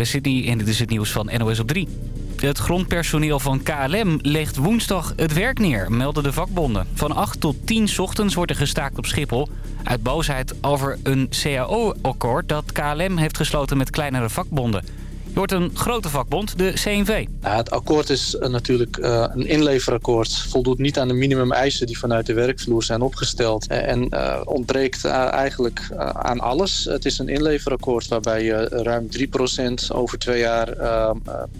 ben Sydney en dit is het nieuws van NOS op 3. Het grondpersoneel van KLM legt woensdag het werk neer, melden de vakbonden. Van 8 tot 10 ochtends wordt er gestaakt op Schiphol... uit boosheid over een CAO-akkoord dat KLM heeft gesloten met kleinere vakbonden... Hoort een grote vakbond, de CNV. Het akkoord is uh, natuurlijk uh, een inleverakkoord. Voldoet niet aan de minimumeisen die vanuit de werkvloer zijn opgesteld. En uh, ontbreekt eigenlijk aan alles. Het is een inleverakkoord waarbij je ruim 3% over twee jaar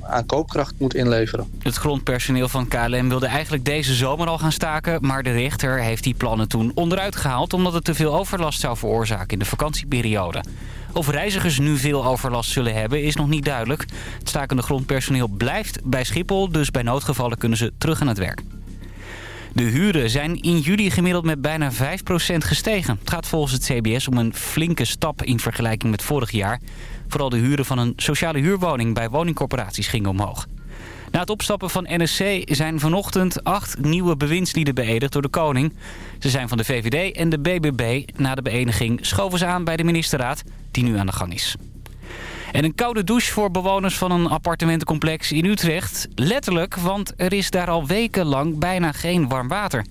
aan koopkracht moet inleveren. Het grondpersoneel van KLM wilde eigenlijk deze zomer al gaan staken... maar de rechter heeft die plannen toen onderuit gehaald... omdat het te veel overlast zou veroorzaken in de vakantieperiode. Of reizigers nu veel overlast zullen hebben is nog niet duidelijk. Het stakende grondpersoneel blijft bij Schiphol, dus bij noodgevallen kunnen ze terug aan het werk. De huren zijn in juli gemiddeld met bijna 5% gestegen. Het gaat volgens het CBS om een flinke stap in vergelijking met vorig jaar. Vooral de huren van een sociale huurwoning bij woningcorporaties gingen omhoog. Na het opstappen van NSC zijn vanochtend acht nieuwe bewindslieden beëdigd door de koning. Ze zijn van de VVD en de BBB. Na de beëdiging schoven ze aan bij de ministerraad, die nu aan de gang is. En een koude douche voor bewoners van een appartementencomplex in Utrecht. Letterlijk, want er is daar al wekenlang bijna geen warm water.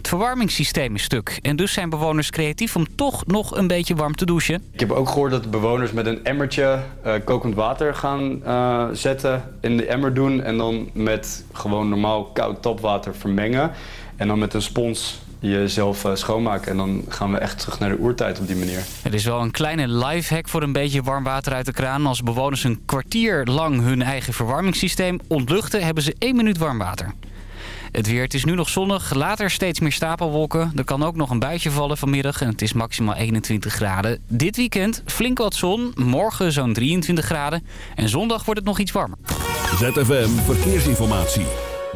Het verwarmingssysteem is stuk. En dus zijn bewoners creatief om toch nog een beetje warm te douchen. Ik heb ook gehoord dat de bewoners met een emmertje uh, kokend water gaan uh, zetten. In de emmer doen en dan met gewoon normaal koud tapwater vermengen. En dan met een spons jezelf uh, schoonmaken. En dan gaan we echt terug naar de oertijd op die manier. Het is wel een kleine lifehack voor een beetje warm water uit de kraan. Als bewoners een kwartier lang hun eigen verwarmingssysteem ontluchten... hebben ze één minuut warm water. Het weer, het is nu nog zonnig, later steeds meer stapelwolken. Er kan ook nog een buitje vallen vanmiddag en het is maximaal 21 graden. Dit weekend flink wat zon, morgen zo'n 23 graden. En zondag wordt het nog iets warmer. ZFM Verkeersinformatie.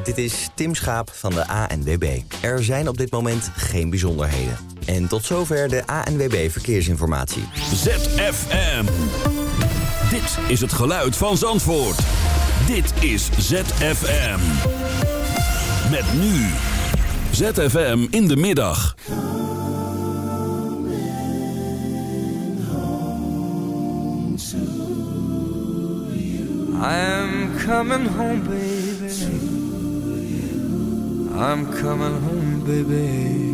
Dit is Tim Schaap van de ANWB. Er zijn op dit moment geen bijzonderheden. En tot zover de ANWB Verkeersinformatie. ZFM. Dit is het geluid van Zandvoort. Dit is ZFM. Met nu. ZFM in de middag. I'm coming home, baby. I'm coming home, baby.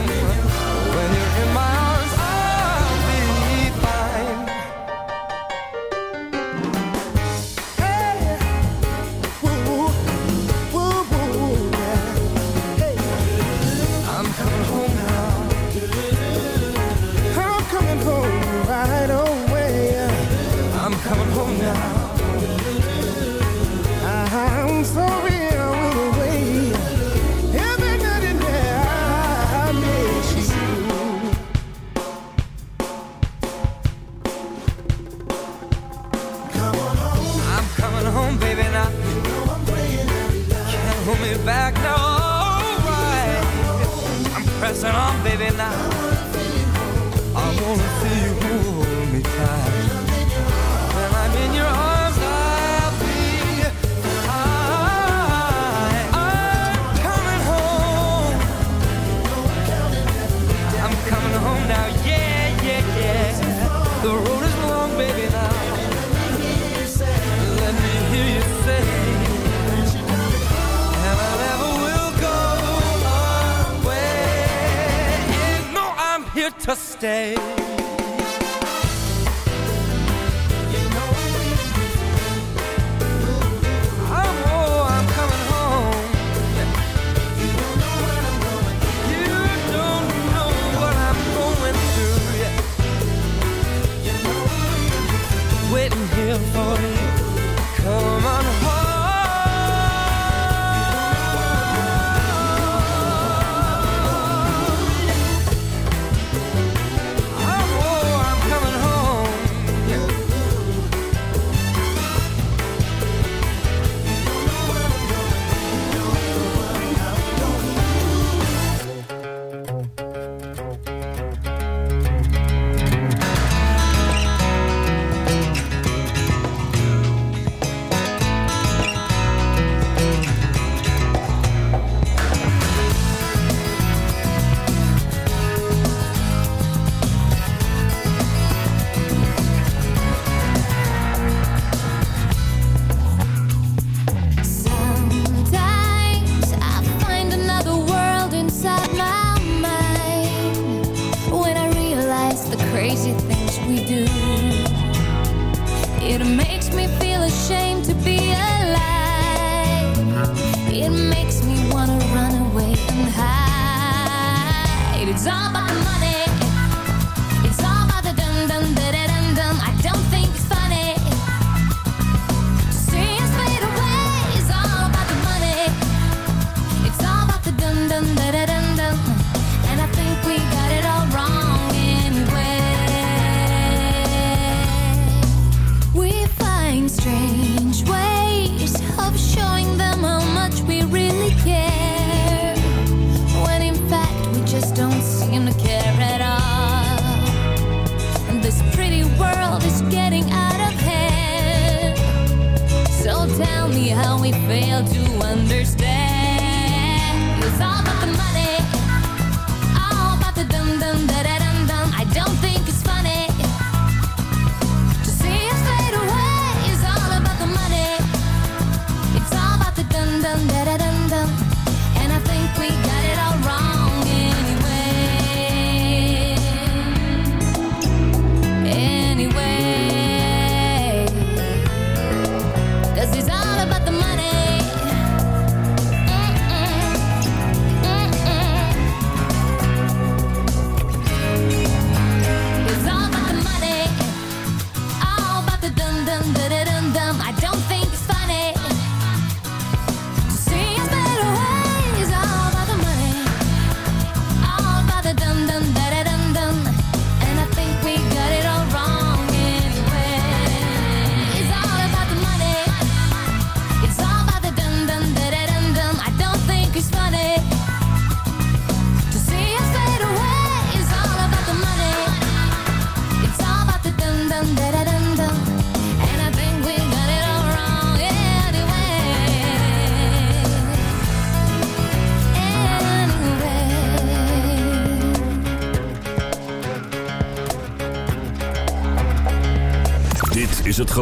stay.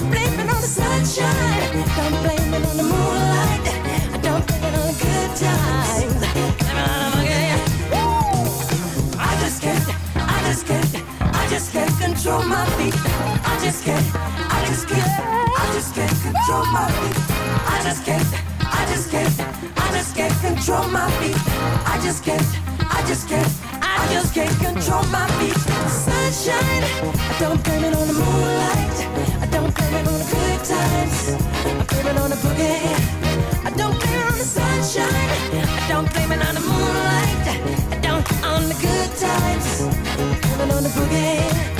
don't blame it on the sunshine. Don't blame it on the moonlight. I don't blame it on the good times. I just can't, I just can't, I just can't control my feet. I just can't, I just can't, I just can't control my feet. I just can't, I just can't, I just can't control my feet. I just can't, I just can't. I just can't control my feet. Sunshine, don't blame it on the moonlight climbing on the good times. I'm climbing on the boogie. I don't blame it on the sunshine. I don't blame it on the moonlight. Don't on the good times. On the boogie.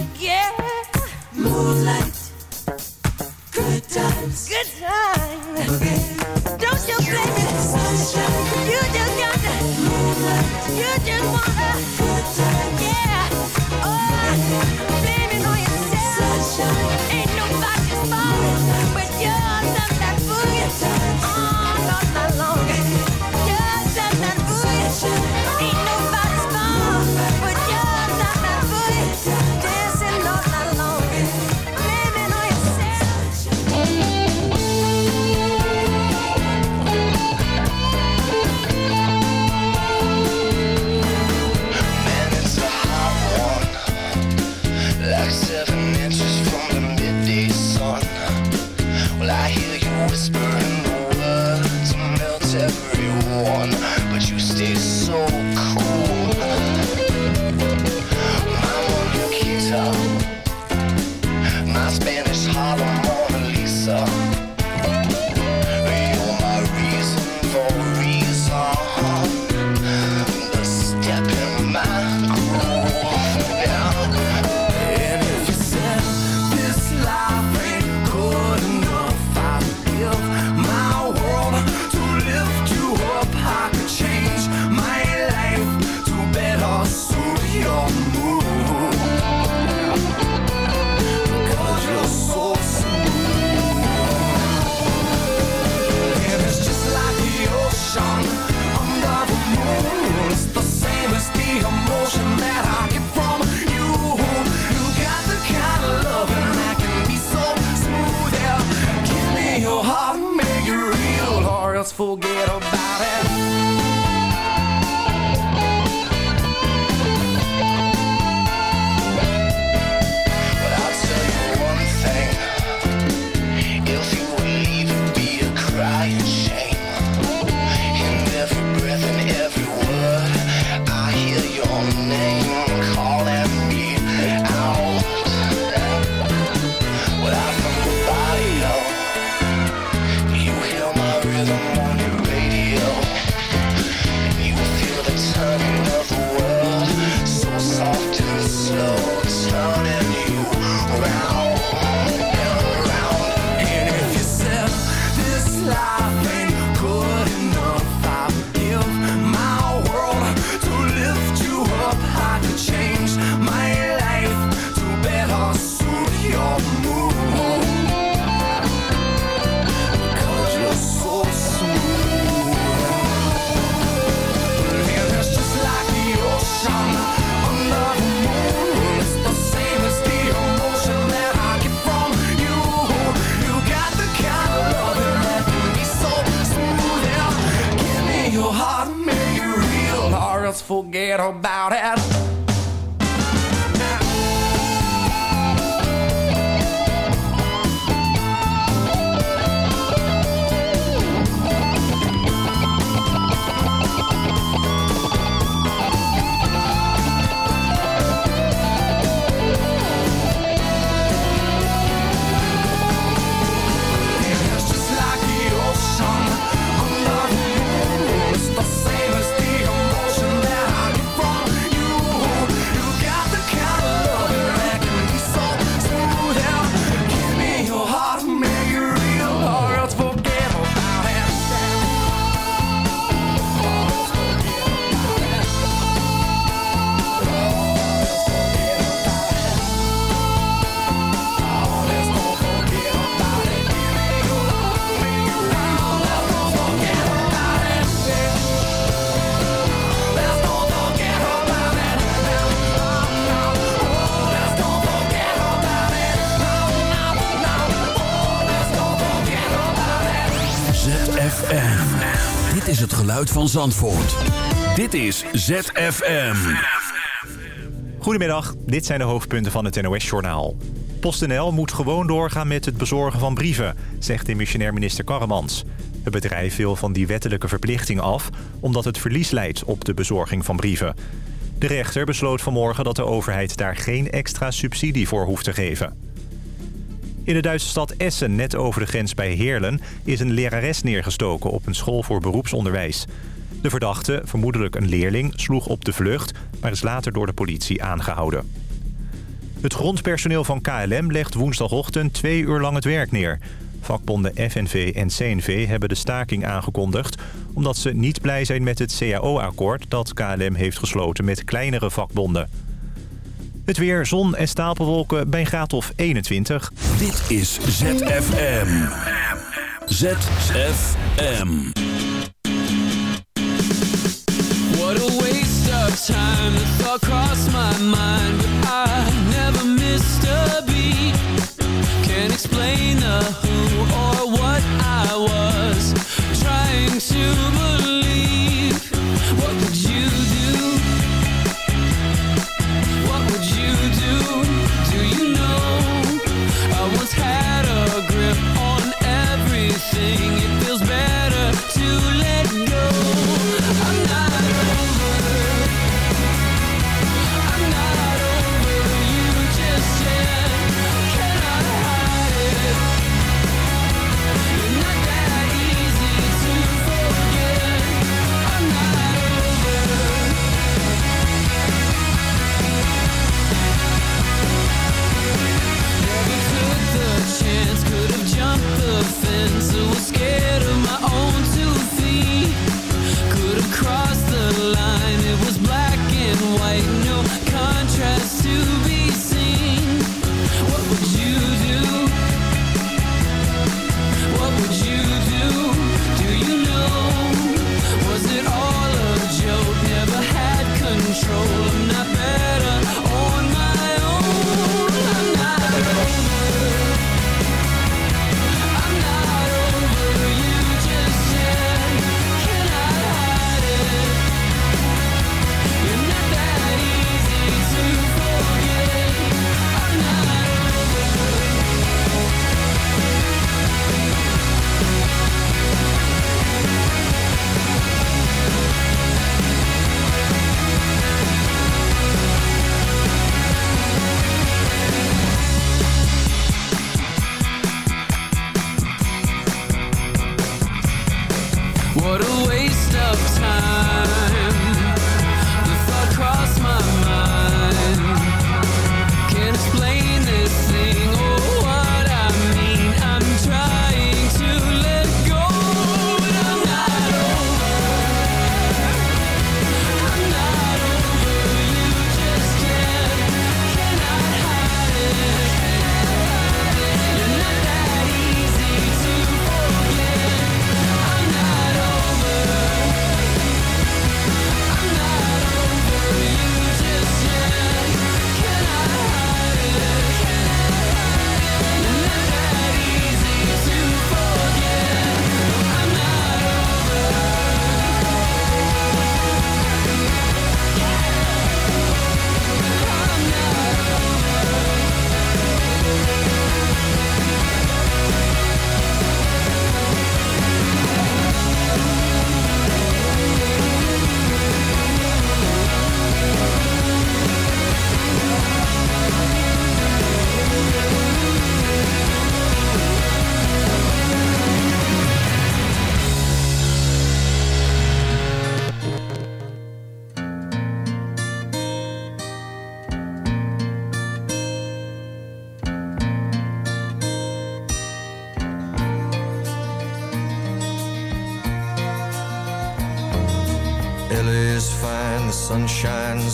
geluid van Zandvoort. Dit is ZFM. Goedemiddag, dit zijn de hoofdpunten van het NOS-journaal. PostNL moet gewoon doorgaan met het bezorgen van brieven, zegt demissionair minister Karremans. Het bedrijf wil van die wettelijke verplichting af... omdat het verlies leidt op de bezorging van brieven. De rechter besloot vanmorgen dat de overheid daar geen extra subsidie voor hoeft te geven. In de Duitse stad Essen, net over de grens bij Heerlen... is een lerares neergestoken op een school voor beroepsonderwijs. De verdachte, vermoedelijk een leerling, sloeg op de vlucht... maar is later door de politie aangehouden. Het grondpersoneel van KLM legt woensdagochtend twee uur lang het werk neer. Vakbonden FNV en CNV hebben de staking aangekondigd... omdat ze niet blij zijn met het CAO-akkoord dat KLM heeft gesloten met kleinere vakbonden. Het weer, zon en stapelwolken bij een graad of 21. Dit is ZFM. ZFM. What a waste of time. The thought crossed my mind, but I never missed a beat. Can't explain the who or what I was trying to believe. What would you do?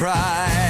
cry.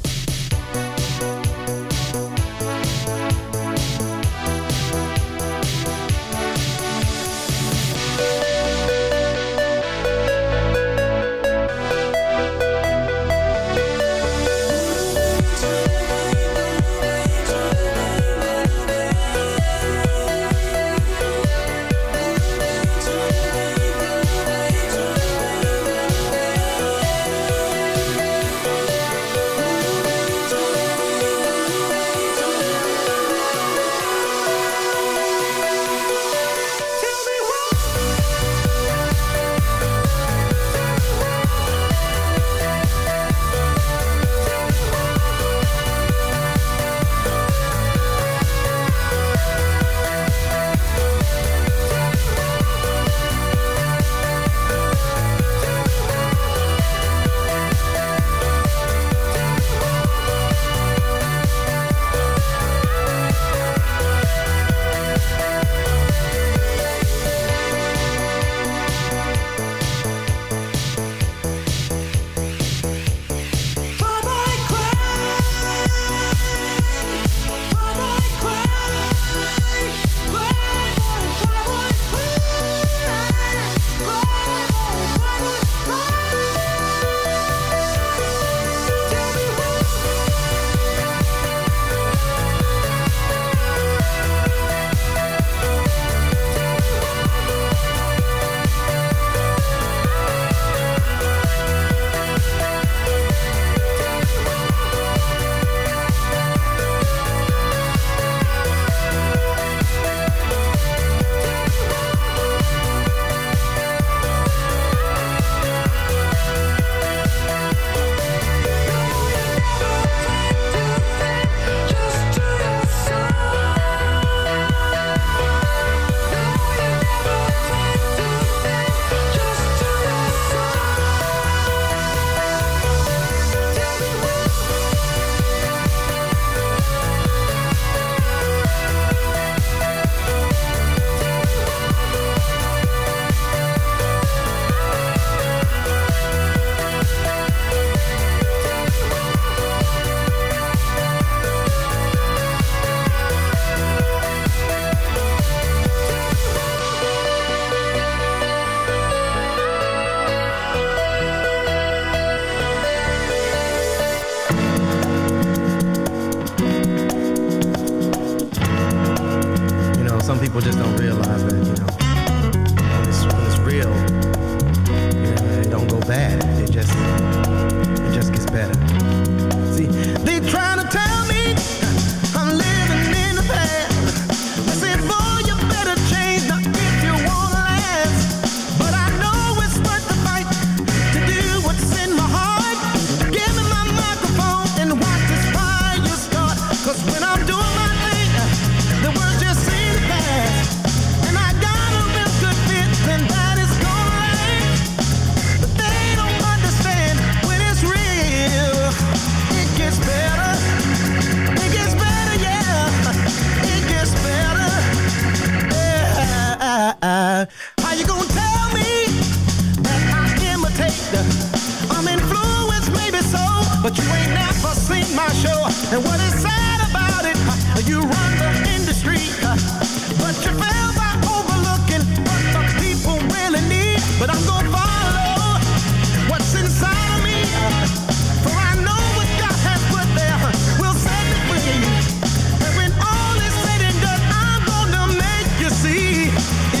Yeah.